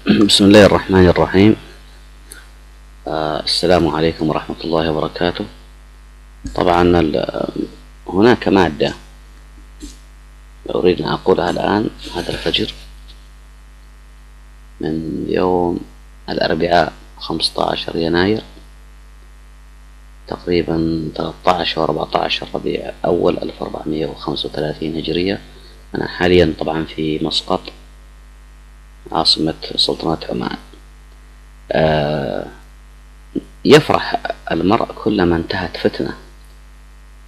بسم الله الرحمن الرحيم. آه السلام عليكم ورحمة الله وبركاته. طبعا هناك مادة أريد أن أقولها الآن هذا الفجر من يوم الأربعاء 15 يناير تقريبا 13 و 14 ربيع أول 1435 هجرية. أنا حاليا طبعا في مسقط. عاصمة سلطنة عمان. آه، يفرح المرء كلما انتهت فتنة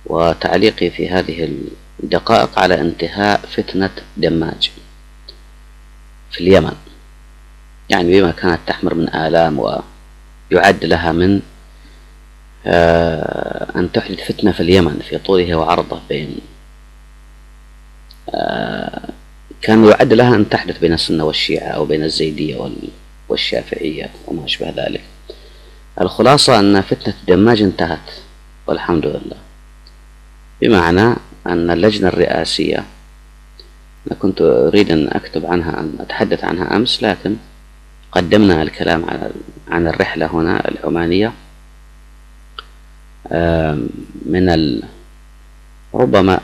وتعليقي في هذه الدقائق على انتهاء فتنة دماج في اليمن. يعني بما كانت تحمر من آلام ويعد لها من آه، أن تحدث فتنة في اليمن في طوله وعرضه بين آه، كان يعد لها أن تحدث بين السنة والشيعة أو بين الزيدية والشافعية وما أشبه ذلك. الخلاصة أن فتنة الدماج انتهت والحمد لله. بمعنى أن اللجنة الرئاسية أنا كنت أريد أن أكتب عنها أن أتحدث عنها أمس لكن قدمنا الكلام عن الرحلة هنا العمانية. من. ربما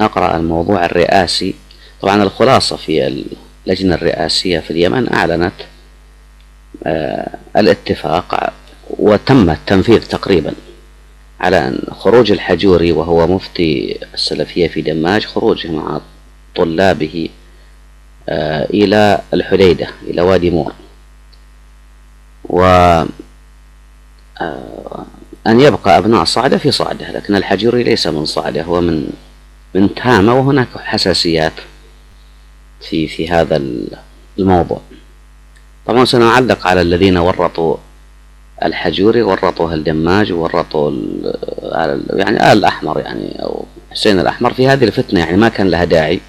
أقرأ الموضوع الرئاسي. طبعا الخلاصة في اللجنة الرئاسية في اليمن أعلنت آه، الاتفاق وتم التنفيذ تقريبا على أن خروج الحجوري وهو مفتي السلفية في دماج خروجه مع طلابه آه، إلى الحديدة إلى وادي مور. و آه، يبقى أبناء صعدة في صعدة لكن الحجوري ليس من صعدة هو من من تامة وهناك حساسيات. في في هذا الموضوع. طبعا سنعلق على الذين ورطوا الحجوري ورطوا الدماج ورطوا يعني آل الأحمر يعني أو حسين الأحمر في هذه الفتنة يعني ما كان لها داعي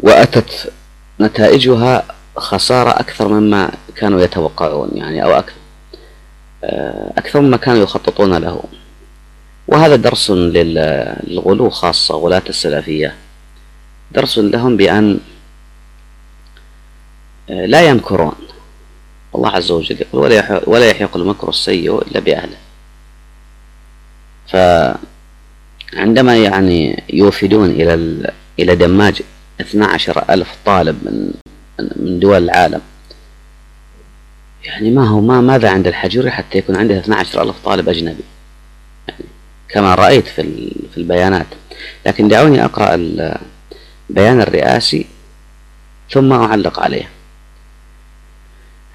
وأتت نتائجها خسارة أكثر مما كانوا يتوقعون يعني أو أكثر أكثر مما كانوا يخططون له. وهذا درس للغلو خاصة غلاة السلفية. درس لهم بأن لا يمكرون الله عز وجل يقول ولا ولا يحيق المكر السيء إلا بأهله. فعندما يعني يوفدون إلى إلى دماج 12 ألف طالب من من دول العالم يعني ما هو ما ماذا عند الحجوري حتى يكون عنده 12 ألف طالب أجنبي؟ يعني كما رأيت في في البيانات. لكن دعوني أقرأ البيان الرئاسي ثم أعلق عليه. آه،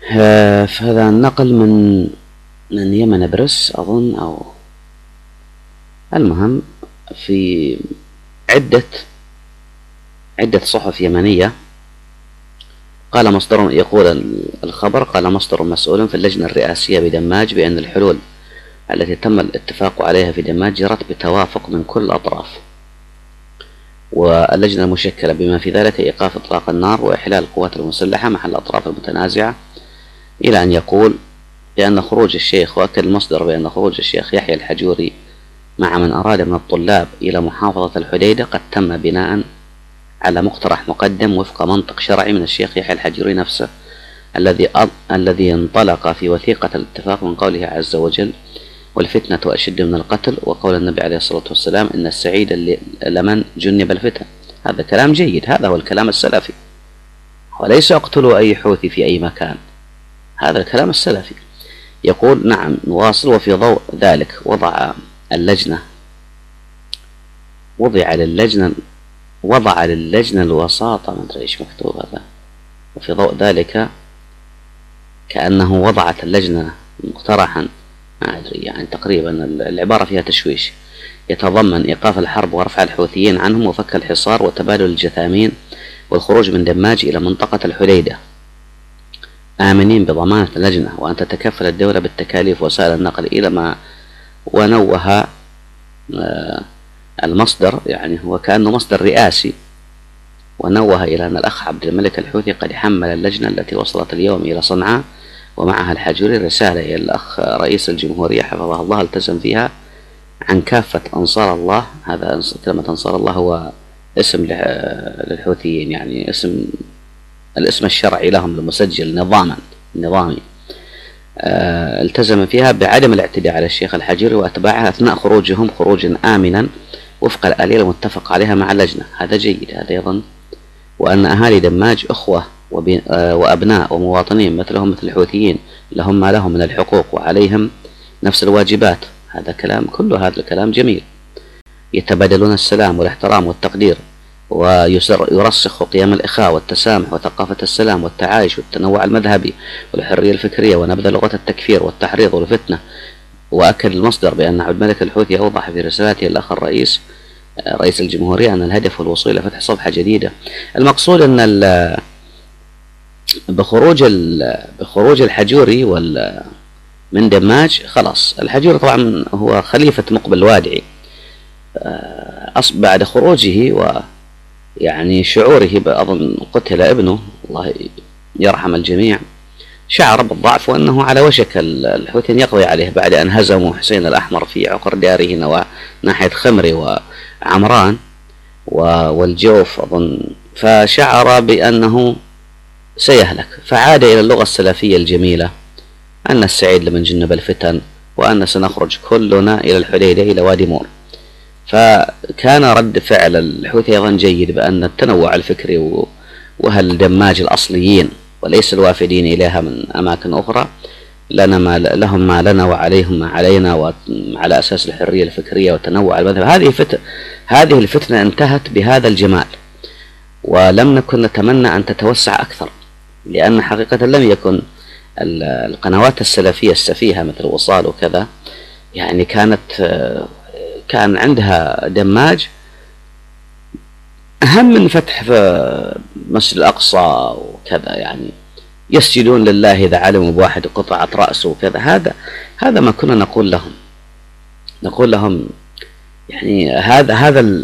فهذا النقل من من يمن برس أظن أو المهم في عدة عدة صحف يمنية. قال مصدر يقول الخبر قال مصدر مسؤول في اللجنة الرئاسية بدماج بأن الحلول التي تم الاتفاق عليها في دماج جرت بتوافق من كل الأطراف. واللجنة المشكلة بما في ذلك إيقاف إطلاق النار وإحلال القوات المسلحة محل الأطراف المتنازعة. إلى أن يقول بأن خروج الشيخ وأكد المصدر بأن خروج الشيخ يحيى الحجوري مع من أراد من الطلاب إلى محافظة الحديدة قد تم بناء على مقترح مقدم وفق منطق شرعي من الشيخ يحيى الحجوري نفسه الذي الذي انطلق في وثيقة الاتفاق من قوله عز وجل والفتنة أشد من القتل وقول النبي عليه الصلاة والسلام إن السعيد لمن جنب الفتن هذا كلام جيد هذا هو الكلام السلفي. وليس اقتلوا أي حوثي في أي مكان. هذا الكلام السلفي. يقول نعم نواصل وفي ضوء ذلك وضع اللجنة وضع للجنة وضع للجنة الوساطة ما أدري إيش مكتوب هذا. وفي ضوء ذلك كأنه وضعت اللجنة مقترحا. ما أدري يعني تقريبا العبارة فيها تشويش. يتضمن إيقاف الحرب ورفع الحوثيين عنهم وفك الحصار وتبادل الجثامين والخروج من دماج إلى منطقة الحديدة. آمنين بضمانة اللجنة وأن تتكفل الدولة بالتكاليف وسائل النقل إلى ما ونوه آه، المصدر يعني هو كأنه مصدر رئاسي. ونوه إلى أن الأخ عبد الملك الحوثي قد حمل اللجنة التي وصلت اليوم إلى صنعاء ومعها الحجوري رسالة إلى الأخ رئيس الجمهورية حفظه الله التزم فيها عن كافة أنصار الله. هذا كلمة أنصار الله هو اسم للحوثيين يعني اسم الاسم الشرعي لهم المسجل نظاما نظامي. آه، التزم فيها بعدم الاعتداء على الشيخ الحجري وأتباعه أثناء خروجهم خروجا آمنا وفق الآلية المتفق عليها مع اللجنة. هذا جيد هذا أيضا وأن أهالي دماج أخوة آه، وأبناء ومواطنين مثلهم مثل الحوثيين لهم ما لهم من الحقوق وعليهم نفس الواجبات. هذا كلام كل هذا الكلام جميل. يتبادلون السلام والاحترام والتقدير. ويرسخ قيم الإخاء والتسامح وثقافة السلام والتعايش والتنوع المذهبي والحرية الفكرية ونبذ لغة التكفير والتحريض والفتنة. وأكد المصدر بأن عبد الملك الحوثي أوضح في رسالته الأخ الرئيس رئيس الجمهورية أن الهدف هو الوصول إلى فتح صفحة جديدة. المقصود أن بخروج بخروج الحجوري وال من دماج خلاص. الحجوري طبعا هو خليفة مقبل الوادعي بعد خروجه و يعني شعوره أظن قتل ابنه الله يرحم الجميع. شعر بالضعف وأنه على وشك الحوثي أن يقضي عليه بعد أن هزموا حسين الأحمر في عقر داره ناحية خمري وعمران والجوف أظن. فشعر بأنه سيهلك. فعاد إلى اللغة السلفية الجميلة أن السعيد لمن جنب الفتن وأن سنخرج كلنا إلى الحديدة إلى وادي مور. فكان رد فعل الحوثي أيضا جيد بأن التنوع الفكري وهل دماج الأصليين وليس الوافدين إليها من أماكن أخرى لنا ما لهم ما لنا وعليهم ما علينا وعلى أساس الحرية الفكرية وتنوع المذهب. هذه فت... هذه الفتنة انتهت بهذا الجمال ولم نكن نتمنى أن تتوسع أكثر لأن حقيقة لم يكن القنوات السلفية السفيهة مثل وصال وكذا يعني كانت كان عندها دماج أهم من فتح في مسجد الأقصى وكذا يعني يسجدون لله إذا علموا بواحد قطعة رأسه وكذا هذا هذا ما كنا نقول لهم نقول لهم يعني هذا هذا.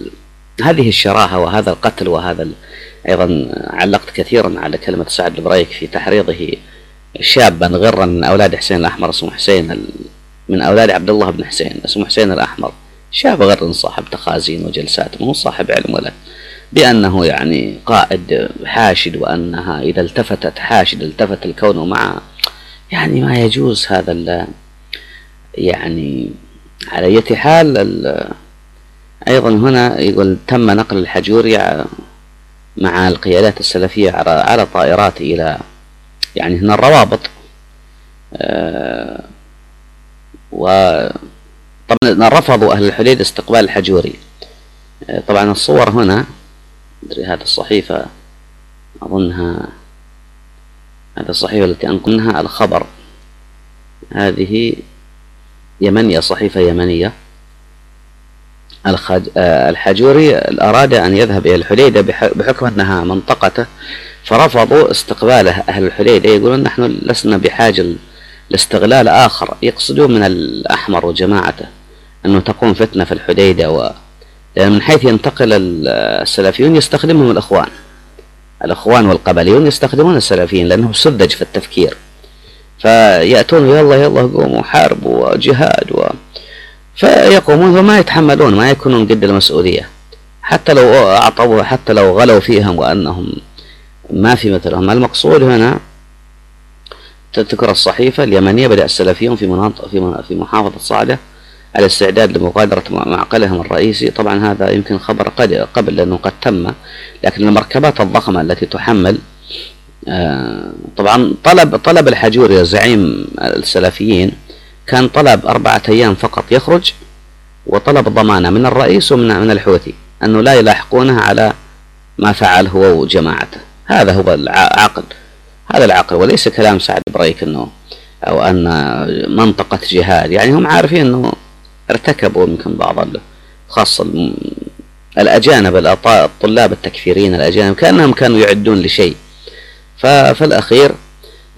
هذه الشراهة وهذا القتل وهذا. أيضا علقت كثيرا على كلمة سعد البريك في تحريضه شابا غرا من أولاد حسين الأحمر اسمه حسين. من أولاد عبد الله بن حسين اسمه حسين الأحمر شاب غر صاحب تخازين وجلسات مو صاحب علم ولا. بأنه يعني قائد حاشد وأنها إذا التفتت حاشد التفت الكون مع يعني ما يجوز هذا يعني على أي حال أيضا هنا يقول تم نقل الحجوري مع القيادات السلفية على طائرات إلى يعني هنا الروابط. أه طبعا رفضوا أهل الحديد استقبال الحجوري. أه، طبعا الصور هنا أدري هذه الصحيفة أظنها هذه الصحيفة التي أنقلناها الخبر. هذه يمنية صحيفة يمنية. أه، الحجوري أراد أن يذهب إلى الحديدة بحكم أنها منطقته فرفضوا استقباله أهل الحديدة يقولون نحن لسنا بحاجة لاستغلال آخر يقصدون من الأحمر وجماعته أنه تقوم فتنة في الحديدة و لأن من حيث ينتقل السلفيون يستخدمهم الإخوان. الإخوان والقبليون يستخدمون السلفيين لأنهم سذج في التفكير. فيأتون يلا يلا قوموا حاربوا وجهاد و... فيقومون وما يتحملون ما يكونون قد المسؤولية. حتى لو أعطوا حتى لو غلوا فيهم وأنهم ما في مثلهم. المقصود هنا تذكر الصحيفة اليمنية بدأ السلفيون في مناطق في في محافظة صعدة على استعداد لمغادرة معقلهم الرئيسي. طبعا هذا يمكن خبر قبل لأنه قد تم لكن المركبات الضخمة التي تحمل آه، طبعا طلب طلب الحجوري زعيم السلفيين كان طلب أربعة أيام فقط يخرج وطلب ضمانة من الرئيس ومن من الحوثي أنه لا يلاحقونه على ما فعل هو وجماعته. هذا هو العقد هذا العقل وليس كلام سعد بريك إنه أو أن منطقة جهاد. يعني هم عارفين إنه ارتكبوا يمكن بعض خاصة الأجانب الطلاب التكفيريين الأجانب كأنهم كانوا يعدون لشيء. ففي الأخير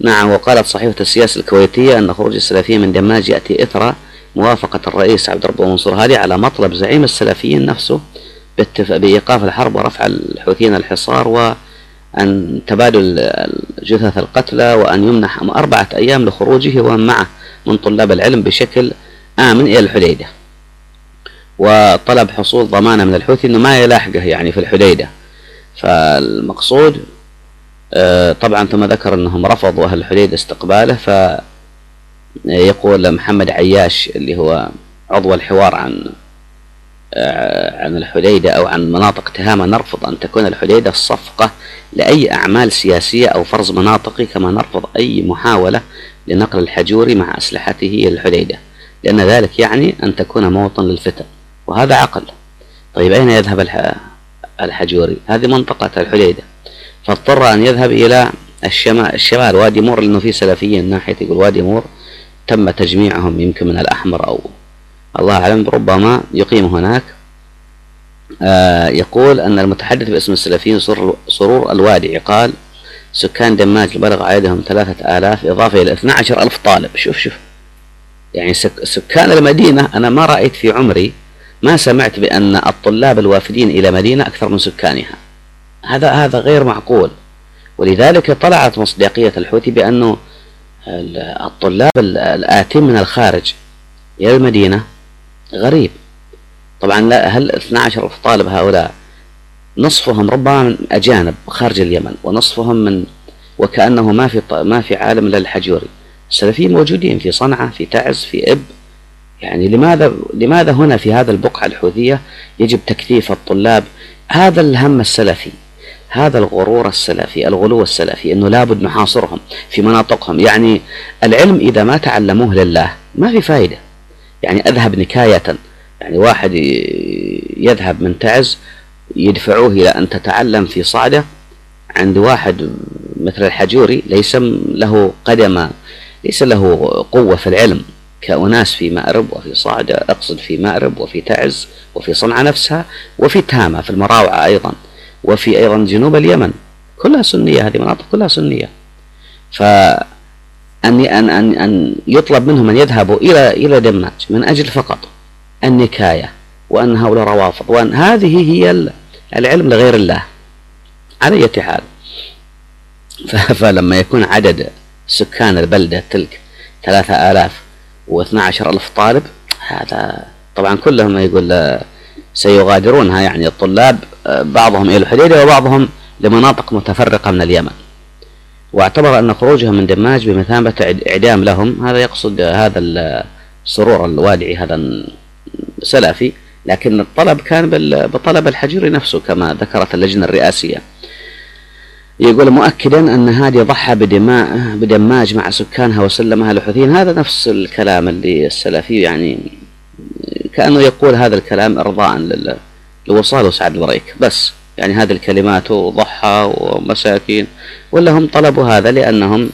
نعم وقالت صحيفة السياسة الكويتية أن خروج السلفيين من دماج يأتي إثر موافقة الرئيس عبد الرب منصور هادي على مطلب زعيم السلفيين نفسه بإيقاف الحرب ورفع الحوثيين الحصار وأن تبادل جثث القتلى وأن يمنح أربعة أيام لخروجه ومن معه من طلاب العلم بشكل آمن إلى الحديدة. وطلب حصول ضمانة من الحوثي أنه ما يلاحقه يعني في الحديدة. فالمقصود آه، طبعا ثم ذكر أنهم رفضوا أهل الحديدة استقباله فيقول محمد عياش اللي هو عضو الحوار عن عن الحديدة أو عن مناطق تهامة نرفض أن تكون الحديدة الصفقة لأي أعمال سياسية أو فرض مناطقي كما نرفض أي محاولة لنقل الحجوري مع أسلحته إلى الحديدة لأن ذلك يعني أن تكون موطن للفتن وهذا عقل. طيب أين يذهب الحجوري؟ هذه منطقة الحديدة. فاضطر أن يذهب إلى الشمال, الشمال وادي مور لأنه في سلفيين ناحية يقول وادي مور تم تجميعهم يمكن من الأحمر أو الله أعلم ربما يقيم هناك. آه يقول أن المتحدث باسم السلفيين سرور الوادعي قال سكان دماج بلغ عددهم ثلاثة آلاف إضافة إلى 12 ألف طالب. شوف شوف. يعني سكان المدينة أنا ما رأيت في عمري ما سمعت بأن الطلاب الوافدين إلى مدينة أكثر من سكانها. هذا هذا غير معقول. ولذلك طلعت مصداقية الحوثي بأنه الطلاب الآتين من الخارج إلى المدينة غريب. طبعا لا هل 12 طالب هؤلاء نصفهم ربما أجانب خارج اليمن ونصفهم من وكأنه ما في ما في عالم إلا الحجوري. السلفيين موجودين في صنعاء في تعز في إب. يعني لماذا لماذا هنا في هذا البقعة الحوثية يجب تكثيف الطلاب؟ هذا الهم السلفي هذا الغرور السلفي الغلو السلفي إنه لابد نحاصرهم في مناطقهم. يعني العلم إذا ما تعلموه لله ما في فائده يعني أذهب نكاية. يعني واحد يذهب من تعز يدفعوه إلى أن تتعلم في صعدة عند واحد مثل الحجوري ليس له قدم ليس له قوة في العلم كأناس في مأرب وفي صعدة أقصد في مأرب وفي تعز وفي صنعاء نفسها وفي تامة في المراوعة أيضا وفي أيضا جنوب اليمن. كلها سنية هذه مناطق كلها سنية. ف أن أن أن أن يطلب منهم أن يذهبوا إلى إلى دماج من أجل فقط النكاية وأن هؤلاء روافض وأن هذه هي العلم لغير الله على أي حال. فلما يكون عدد سكان البلدة تلك ثلاثة آلاف واثنى عشر ألف طالب هذا طبعا كلهم يقول سيغادرونها يعني الطلاب بعضهم إلى الحديدة وبعضهم لمناطق متفرقة من اليمن. واعتبر أن خروجهم من دماج بمثابة إعدام لهم هذا يقصد هذا السرور الوادعي هذا سلفي لكن الطلب كان بطلب الحجري نفسه كما ذكرت اللجنة الرئاسية. يقول مؤكدا أن هادي ضحى بدماء بدماج مع سكانها وسلمها للحوثيين هذا نفس الكلام اللي السلفي يعني كأنه يقول هذا الكلام إرضاء لوصال سعد البريك. بس يعني هذه الكلمات ومساكين ولا هم طلبوا هذا لأنهم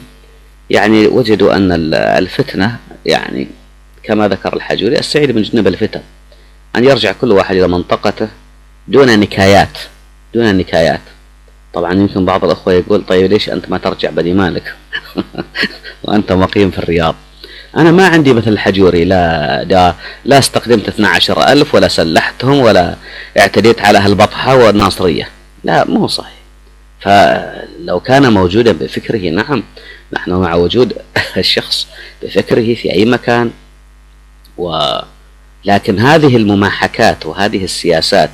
يعني وجدوا أن الفتنة يعني كما ذكر الحجوري السعيد من جنب الفتن أن يرجع كل واحد إلى منطقته دون نكايات دون نكايات. طبعا يمكن بعض الأخوة يقول طيب ليش أنت ما ترجع بدي مالك؟ وأنت مقيم في الرياض. أنا ما عندي مثل الحجوري لا دا لا استخدمت 12 ألف ولا سلحتهم ولا اعتديت على أهل البطحة والناصرية لا مو صحيح. فلو كان موجودا بفكره نعم نحن مع وجود الشخص بفكره في أي مكان و لكن هذه المماحكات وهذه السياسات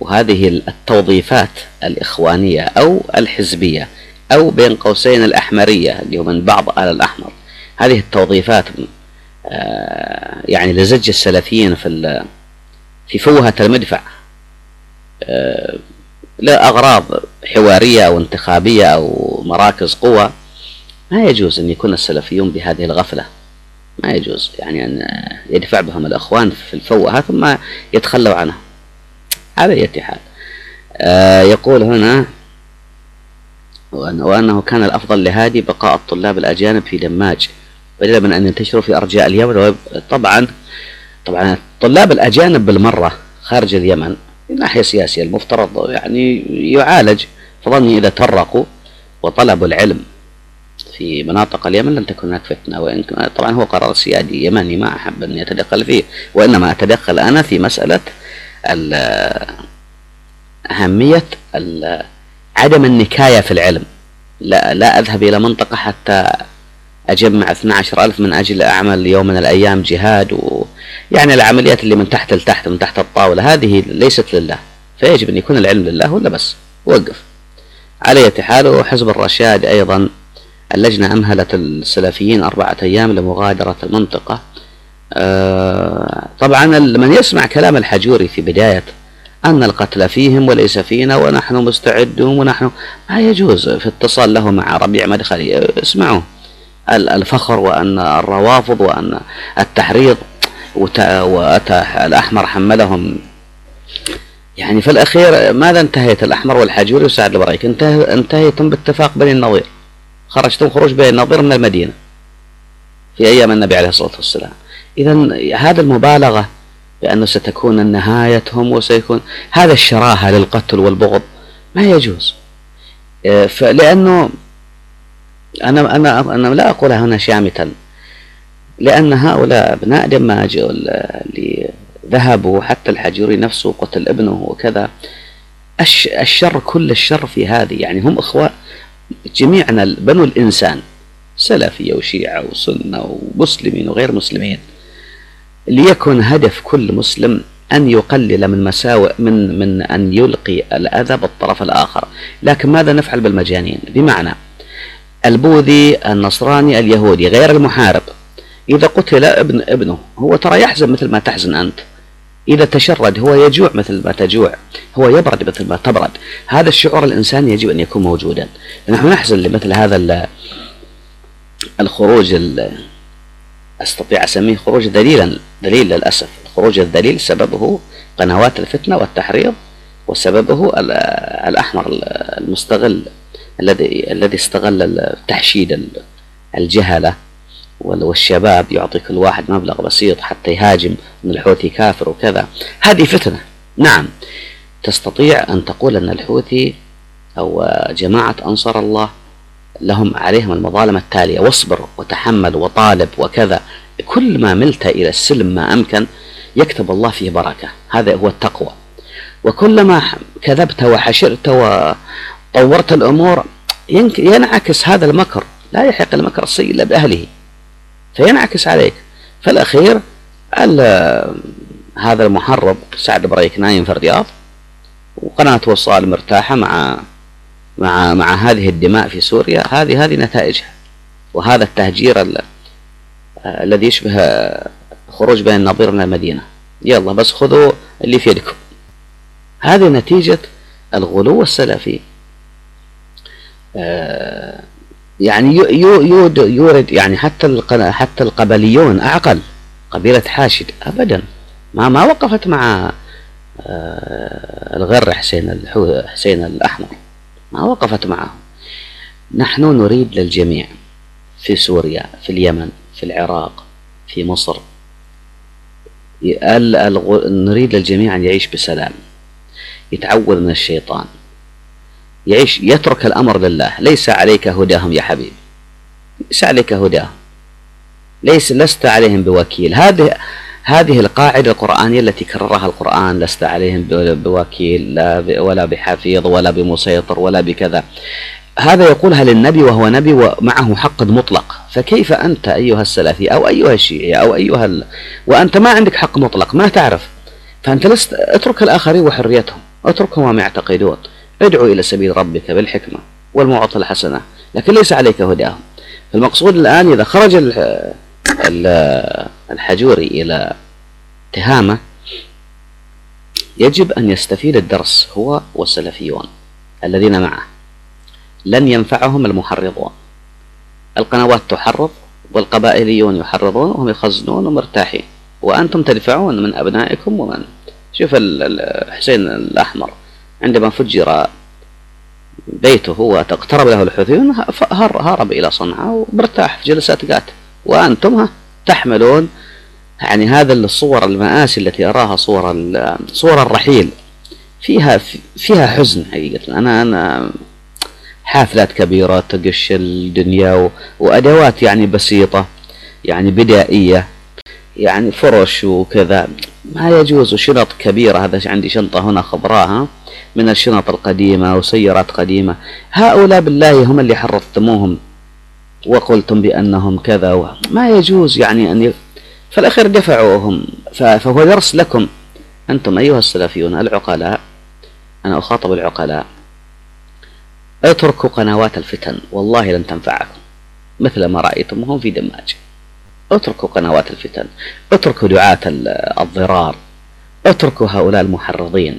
وهذه التوظيفات الإخوانية أو الحزبية أو بين قوسين الأحمرية اللي هو من بعض آل الأحمر هذه التوظيفات آه، يعني لزج السلفيين في في فوهة المدفع آه، لأغراض حوارية أو انتخابية أو مراكز قوة ما يجوز أن يكون السلفيون بهذه الغفلة. ما يجوز يعني أن يدفع بهم الأخوان في الفوهة ثم يتخلوا عنها على أي حال. آه يقول هنا وأنه كان الأفضل لهادي بقاء الطلاب الأجانب في دماج بدلا من أن ينتشروا في أرجاء اليمن. طبعا طبعا الطلاب الأجانب بالمرة خارج اليمن من ناحية سياسية المفترض يعني يعالج. فظني إذا ترقوا وطلبوا العلم في مناطق اليمن لن تكون هناك فتنة وإن طبعا هو قرار سيادي يمني ما أحب أن يتدخل فيه وإنما أتدخل أنا في مسألة أهمية عدم النكاية في العلم. لا, لا أذهب إلى منطقة حتى أجمع 12 ألف من أجل أعمل يوم من الأيام جهاد و يعني العمليات اللي من تحت لتحت من تحت الطاولة هذه ليست لله. فيجب أن يكون العلم لله ولا بس؟ وقف. على حال وحزب الرشاد أيضا اللجنة أمهلت السلفيين أربعة أيام لمغادرة المنطقة. آه، طبعا من يسمع كلام الحجوري في بداية أن القتل فيهم وليس فينا ونحن مستعدون ونحن ما يجوز في اتصال له مع ربيع مدخلي. اسمعوا. الفخر وأن الروافض وأن التحريض وأتى الأحمر حملهم. يعني في الأخير ماذا انتهيت؟ الأحمر والحجوري وسعد البريك انتهيتم باتفاق بني النظير. خرجتم خروج بني النظير من المدينة في أيام النبي عليه الصلاة والسلام. إذا هذا المبالغة بأنه ستكون نهايتهم وسيكون هذا الشراهة للقتل والبغض ما يجوز. آه، لأنه أنا أنا أنا لا أقولها هنا شامتا لأن هؤلاء أبناء دماج اللي ذهبوا حتى الحجوري نفسه قتل ابنه وكذا الشر كل الشر في هذه يعني هم إخوة جميعنا بنو الإنسان سلفية وشيعة وسنة ومسلمين وغير مسلمين. ليكن هدف كل مسلم أن يقلل من مساوئ من من أن يلقي الأذى بالطرف الآخر. لكن ماذا نفعل بالمجانين؟ بمعنى البوذي النصراني اليهودي غير المحارب. إذا قتل ابن ابنه هو ترى يحزن مثل ما تحزن أنت. إذا تشرد هو يجوع مثل ما تجوع. هو يبرد مثل ما تبرد. هذا الشعور الإنساني يجب أن يكون موجودا. نحن نحزن لمثل هذا الخروج أستطيع أسميه خروج دليلا دليل للأسف. الخروج الدليل سببه قنوات الفتنة والتحريض وسببه الأحمر المستغل. الذي الذي استغل تحشيد الجهلة والشباب يعطي كل واحد مبلغ بسيط حتى يهاجم إن الحوثي كافر وكذا. هذه فتنة. نعم. تستطيع أن تقول أن الحوثي أو جماعة أنصار الله لهم عليهم المظالم التالية. واصبر وتحمل وطالب وكذا. كل ما ملت إلى السلم ما أمكن يكتب الله فيه بركة. هذا هو التقوى. وكلما كذبت وحشرت وطورت الأمور ينعكس هذا المكر. لا يحق المكر السيء إلا بأهله. فينعكس عليك. فالأخير هذا المحرض سعد بريك نايم في الرياض وقناة وصال مرتاحة مع مع مع هذه الدماء في سوريا. هذه هذه نتائجها. وهذا التهجير الذي يشبه خروج بين النظير من المدينة. يلا بس خذوا اللي في يدكم. هذه نتيجة الغلو السلفي. يعني يورد يعني حتى حتى القبليون أعقل قبيلة حاشد أبدا. ما ما وقفت مع آه، الغر حسين حسين الأحمر. ما وقفت معه نحن نريد للجميع في سوريا في اليمن في العراق في مصر نريد للجميع أن يعيش بسلام يتعوذ من الشيطان. يعيش يترك الأمر لله. ليس عليك هداهم يا حبيبي. ليس عليك هداهم. ليس لست عليهم بوكيل. هذه هذه القاعدة القرآنية التي كررها القرآن لست عليهم بوكيل لا ولا بحفيظ ولا بمسيطر ولا بكذا. هذا يقولها للنبي وهو نبي ومعه حق مطلق. فكيف أنت أيها السلفي أو أيها الشيعي أو أيها ال... وأنت ما عندك حق مطلق ما تعرف. فأنت لست اترك الآخرين وحريتهم. اتركهم وما يعتقدون. ادعو إلى سبيل ربك بالحكمة والموعظة الحسنة لكن ليس عليك هداهم فالمقصود الآن إذا خرج الحجوري إلى تهامة يجب أن يستفيد الدرس هو والسلفيون الذين معه. لن ينفعهم المحرضون. القنوات تحرض والقبائليون يحرضون وهم يخزنون ومرتاحين. وأنتم تدفعون من أبنائكم ومن شوف حسين الأحمر. عندما فجر بيته واقترب له الحوثيون هرب إلى صنعاء ومرتاح في جلسات قات وأنتم تحملون يعني هذا الصور المآسي التي أراها صور صور الرحيل. فيها فيها حزن حقيقة. أنا أنا حافلات كبيرة تقش الدنيا وأدوات يعني بسيطة يعني بدائية يعني فرش وكذا. ما يجوز وشنط كبيرة هذا عندي شنطة هنا خضراء من الشنط القديمة وسيارات قديمة. هؤلاء بالله هم اللي حرضتموهم وقلتم بأنهم كذا ما يجوز يعني أن ي... فالأخير دفعوهم. فهو درس لكم. أنتم أيها السلفيون العقلاء أنا أخاطب العقلاء اتركوا قنوات الفتن والله لن تنفعكم مثل ما رأيتم هم في دماج اتركوا قنوات الفتن اتركوا دعاة الضرار اتركوا هؤلاء المحرضين.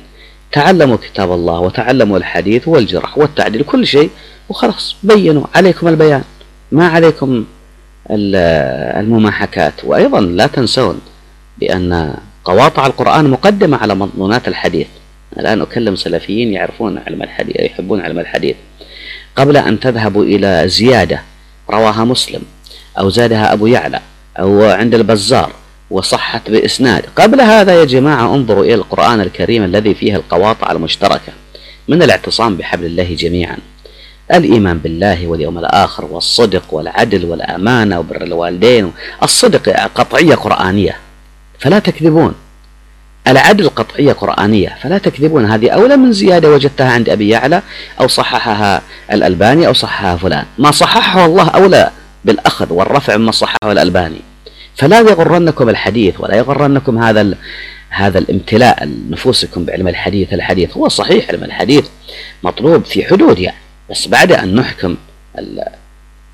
تعلموا كتاب الله وتعلموا الحديث والجرح والتعديل كل شيء وخلاص بينوا عليكم البيان. ما عليكم المماحكات. وأيضا لا تنسون بأن قواطع القرآن مقدمة على مضمونات الحديث. الآن أكلم سلفيين يعرفون علم الحديث يحبون علم الحديث. قبل أن تذهبوا إلى زيادة رواها مسلم أو زادها أبو يعلى أو عند البزار وصحت بإسناد. قبل هذا يا جماعة انظروا إلى القرآن الكريم الذي فيه القواطع المشتركة. من الاعتصام بحبل الله جميعا. الإيمان بالله واليوم الآخر والصدق والعدل والأمانة وبر الوالدين. الصدق قطعية قرآنية. فلا تكذبون. العدل قطعية قرآنية. فلا تكذبون. هذه أولى من زيادة وجدتها عند أبي يعلى أو صححها الألباني أو صححها فلان. ما صححه الله أولى. بالأخذ والرفع مما صححه الألباني. فلا يغرنكم الحديث ولا يغرنكم هذا هذا الامتلاء نفوسكم بعلم الحديث. الحديث هو صحيح علم الحديث مطلوب في حدود يعني. بس بعد أن نحكم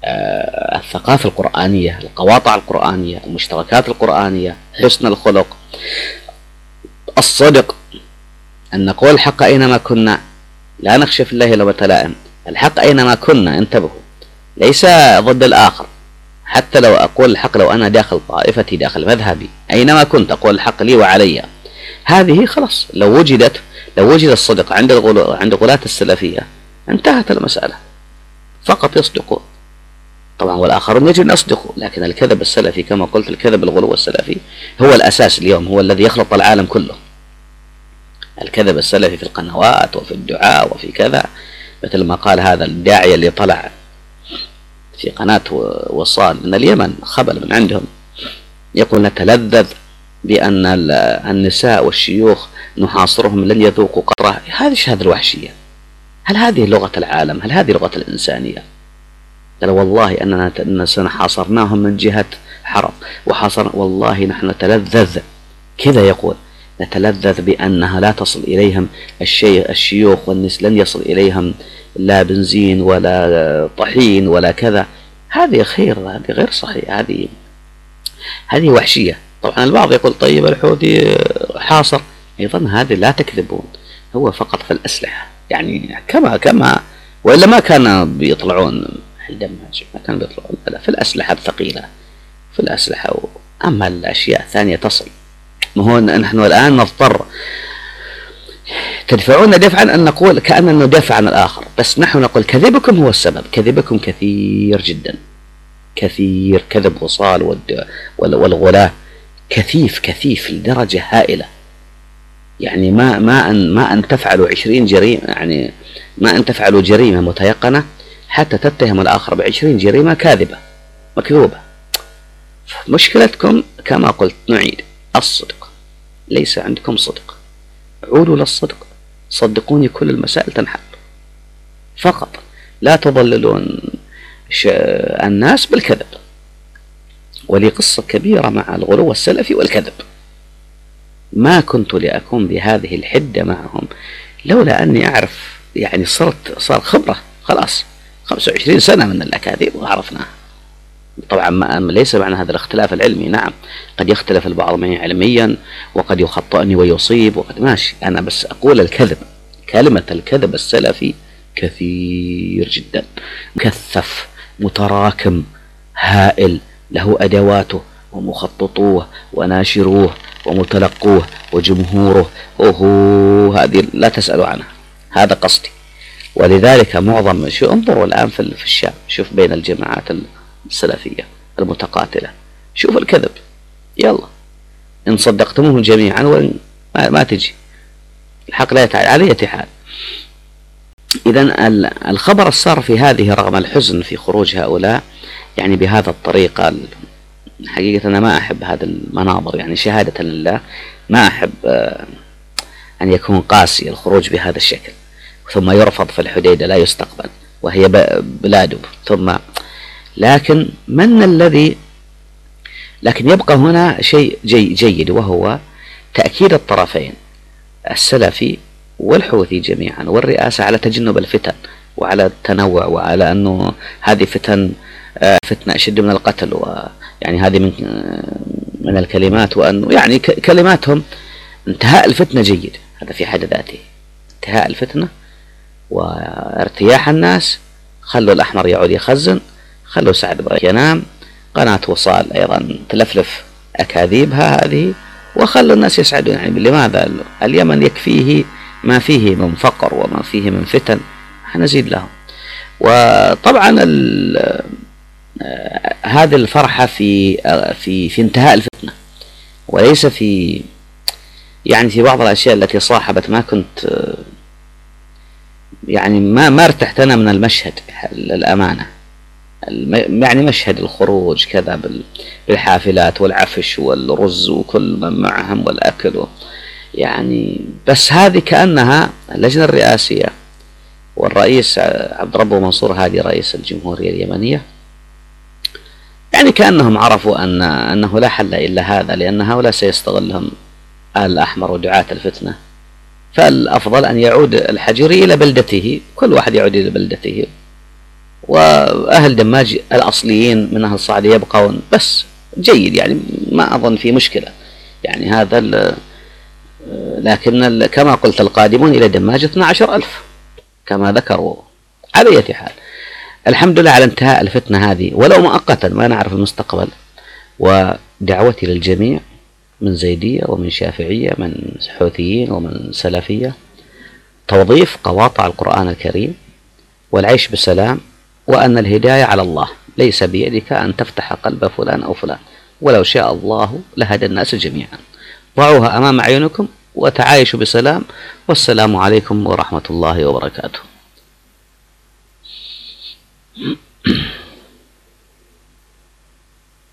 آه، الثقافة القرآنية القواطع القرآنية المشتركات القرآنية حسن الخلق الصدق أن نقول الحق أينما كنا لا نخشى في الله لومة لائم. الحق أينما كنا انتبهوا. ليس ضد الآخر. حتى لو أقول الحق لو أنا داخل طائفتي داخل مذهبي أينما كنت أقول الحق لي وعلي هذه خلاص لو وجدت لو وجد الصدق عند عند غلاة السلفية انتهت المسألة. فقط يصدقون طبعا والآخرون يجب أن يصدقوا لكن الكذب السلفي كما قلت الكذب الغلو السلفي هو الأساس اليوم هو الذي يخلط العالم كله. الكذب السلفي في القنوات وفي الدعاء وفي كذا مثل ما قال هذا الداعية اللي طلع في قناة وصال من اليمن خبل من عندهم. يقول نتلذذ بأن النساء والشيوخ نحاصرهم لن يذوقوا قطرة هذه هذه الوحشية. هل هذه لغة العالم؟ هل هذه لغة الإنسانية؟ قال والله أننا سنحاصرناهم من جهة حرب. وحاصر والله نحن نتلذذ. كذا يقول نتلذذ بأنها لا تصل إليهم الشيء الشيوخ والنس لن يصل إليهم لا بنزين ولا طحين ولا كذا. هذه خير هذه غير صحيح هذه هذه وحشية. طبعا البعض يقول طيب الحوثي حاصر. أيضا هذه لا تكذبون هو فقط في الأسلحة. يعني كما كما وإلا ما كان بيطلعون الدماج ما كانوا بيطلعون. لا في الأسلحة الثقيلة في الأسلحة. أما الأشياء الثانية تصل. ما هو نحن الآن نضطر تدفعون دفعا أن نقول كأننا ندافع عن الآخر. بس نحن نقول كذبكم هو السبب. كذبكم كثير جدا. كثير كذب وصال والغلاة. كثيف كثيف لدرجة هائلة. يعني ما ما أن ما أن تفعلوا عشرين جريمة يعني ما أن تفعلوا جريمة متيقنة حتى تتهم الآخر بعشرين جريمة كاذبة مكذوبة. مشكلتكم كما قلت نعيد. الصدق. ليس عندكم صدق. عودوا للصدق. صدقوني كل المسائل تنحل. فقط لا تضللون الناس بالكذب. ولي قصة كبيرة مع الغلو السلفي والكذب. ما كنت لأكون بهذه الحدة معهم لولا أني أعرف يعني صرت صار خبرة خلاص 25 سنة من الأكاذيب وعرفناها. طبعا ما ليس معنى هذا الاختلاف العلمي. نعم قد يختلف البعض معي علميا وقد يخطئني ويصيب وقد ماشي. أنا بس أقول الكذب كلمة الكذب السلفي كثير جدا مكثف متراكم هائل له أدواته ومخططوه وناشروه ومتلقوه وجمهوره. أوه هذه لا تسألوا عنها. هذا قصدي. ولذلك معظم شو انظروا الآن في الشام. شوف بين الجماعات السلفية المتقاتلة. شوف الكذب. يلا. إن صدقتموهم جميعا وإن ما, تجي. الحق لا يتعالى على حال إذا الخبر السار في هذه رغم الحزن في خروج هؤلاء يعني بهذا الطريقة حقيقة أنا ما أحب هذا المناظر يعني شهادة لله ما أحب آه، أن يكون قاسي الخروج بهذا الشكل. ثم يرفض في الحديدة لا يستقبل. وهي بلاده ثم لكن من الذي لكن يبقى هنا شيء جي جيد وهو تأكيد الطرفين السلفي والحوثي جميعا والرئاسة على تجنب الفتن وعلى التنوع وعلى أنه هذه فتن آه، فتنة أشد من القتل ويعني هذه من من الكلمات وأنه يعني كلماتهم انتهاء الفتنة جيد هذا في حد ذاته انتهاء الفتنة وارتياح الناس خلوا الأحمر يعود يخزن خلوا سعد بغير ينام. قناة وصال أيضا تلفلف أكاذيبها هذه وخلوا الناس يسعدون. يعني لماذا؟ اليمن يكفيه ما فيه من فقر وما فيه من فتن. نزيد لهم. وطبعا آه، هذه الفرحة في آه، في في انتهاء الفتنة. وليس في يعني في بعض الأشياء التي صاحبت ما كنت آه، يعني ما ما ارتحت أنا من المشهد للأمانة. يعني مشهد الخروج كذا بالحافلات والعفش والرز وكل من معهم والأكل يعني بس هذه كأنها اللجنة الرئاسية والرئيس عبد ربه منصور هادي رئيس الجمهورية اليمنية. يعني كأنهم عرفوا أن أنه لا حل إلا هذا لأن هؤلاء سيستغلهم آل الأحمر ودعاة الفتنة. فالأفضل أن يعود الحجري إلى بلدته كل واحد يعود إلى بلدته. وأهل دماج الأصليين من أهل الصعيد يبقون بس جيد يعني ما أظن في مشكلة يعني هذا لكن كما قلت القادمون إلى دماج 12 ألف كما ذكروا على أي حال. الحمد لله على انتهاء الفتنة هذه ولو مؤقتا ما نعرف المستقبل ودعوتي للجميع من زيدية ومن شافعية من حوثيين ومن سلفية توظيف قواطع القرآن الكريم والعيش بسلام وأن الهداية على الله. ليس بيدك أن تفتح قلب فلان أو فلان. ولو شاء الله لهدى الناس جميعا. ضعوها أمام أعينكم وتعايشوا بسلام. والسلام عليكم ورحمة الله وبركاته.